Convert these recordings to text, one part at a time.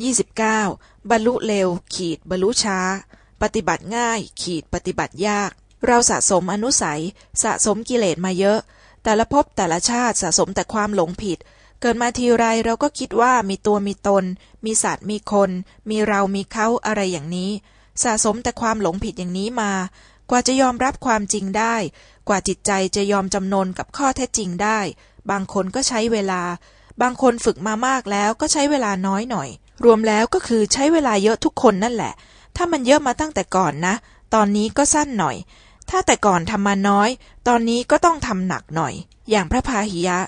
29. บรรลุเร็ว ขีด บรรลุช้า ปฏิบัติง่าย ขีด ปฏิบัติยาก เราสะสมอนุสัย สะสมกิเลสมาเยอะ แต่ละภพแต่ละชาติสะสมแต่ความหลงผิด เกิดมาทีไรเราก็คิดว่ามีตัวมีตน มีสัตว์มีคน มีเรามีเขาอะไรอย่างนี้ สะสมแต่ความหลงผิดอย่างนี้มา กว่าจะยอมรับความจริงได้ กว่าจิตใจจะยอมจำนนกับข้อเท็จจริงได้ บางคนก็ใช้เวลา บางคนฝึกมามากแล้วก็ใช้เวลาน้อยหน่อย รวมแล้วก็คือใช้เวลาเยอะทุกคนนั่นแหละ ถ้ามันเยอะมาตั้งแต่ก่อนนะ ตอนนี้ก็สั้นหน่อย ถ้าแต่ก่อนทำมาน้อย ตอนนี้ก็ต้องทำหนักหน่อย อย่างพระพาหิยะ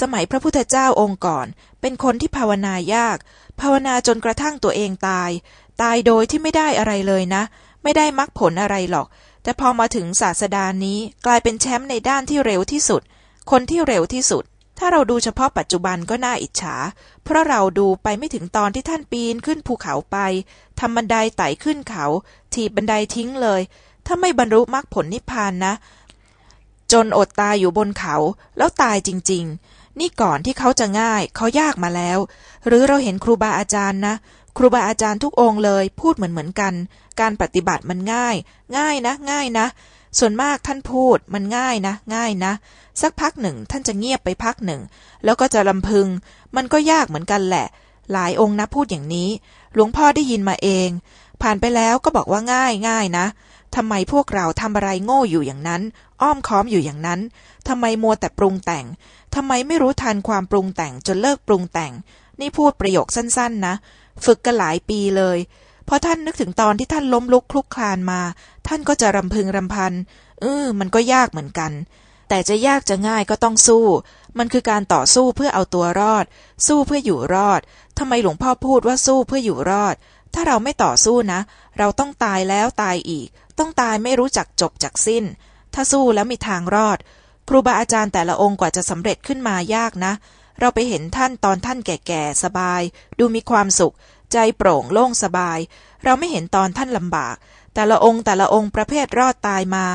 สมัยพระพุทธเจ้าองค์ก่อน เป็นคนที่ภาวนายาก ภาวนาจนกระทั่งตัวเองตาย ตายโดยที่ไม่ได้อะไรเลยนะ ไม่ได้มรรคผลอะไรหรอก แต่พอมาถึงศาสดานี้กลายเป็นแชมป์ในด้านที่เร็วที่สุด คนที่เร็วที่สุด ถ้าเราดูเฉพาะปัจจุบันก็น่าอิจฉา เพราะเราดูไปไม่ถึงตอนที่ท่านปีนขึ้นภูเขาไปทำบันไดไต่ขึ้นเขา ถีบบันไดทิ้งเลย ถ้าไม่บรรลุมรรคผลนิพพานนะ จนอดตายอยู่บนเขา แล้วตายจริง ๆ นี่ก่อนที่เขาจะง่ายเขายากมาแล้ว หรือเราเห็นครูบาอาจารย์นะ ครูบาอาจารย์ทุกองค์เลย พูดเหมือนเหมือนกัน การปฏิบัติมันง่าย ง่ายนะ ง่ายนะ ส่วนมากท่านพูดมันง่ายนะ ง่ายนะ สักพักหนึ่งท่านจะเงียบไปพักหนึ่ง แล้วก็จะลำพึง มันก็ยากเหมือนกันแหละ หลายองค์นะพูดอย่างนี้ หลวงพ่อได้ยินมาเอง ผ่านไปแล้วก็บอกว่าง่ายง่ายนะทำไมพวกเราทำอะไรโง่อยู่อย่างนั้น อ้อมค้อมอยู่อย่างนั้นทำไมมัวแต่ปรุงแต่งทำไมไม่รู้ทันความปรุงแต่งจนเลิกปรุงแต่ง นี่พูดประโยคสั้นๆ นะ ฝึกกันหลายปีเลย พอท่านนึกถึงตอนที่ท่านล้มลุกคลุกคลานมา ท่านก็จะรำพึงรำพัน เออ มันก็ยากเหมือนกัน แต่จะยากจะง่ายก็ต้องสู้ มันคือการต่อสู้เพื่อเอาตัวรอด สู้เพื่ออยู่รอดทำไมหลวงพ่อพูดว่าสู้เพื่ออยู่รอด ถ้าเราไม่ต่อสู้นะ เราต้องตายแล้วตายอีก ต้องตายไม่รู้จักจบจากสิ้น ถ้าสู้แล้วมีทางรอด ครูบาอาจารย์แต่ละองค์กว่าจะสำเร็จขึ้นมายากนะเราไปเห็นท่านตอนท่านแก่ๆ สบาย ดูมีความสุข ใจโปร่งโล่งสบาย เราไม่เห็นตอนท่านลำบาก แต่ละองค์แต่ละองค์ประเภทรอดตายมา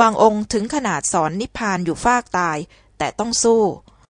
บางองค์ถึงขนาดสอนนิพพานอยู่ฟากตาย แต่ต้องสู้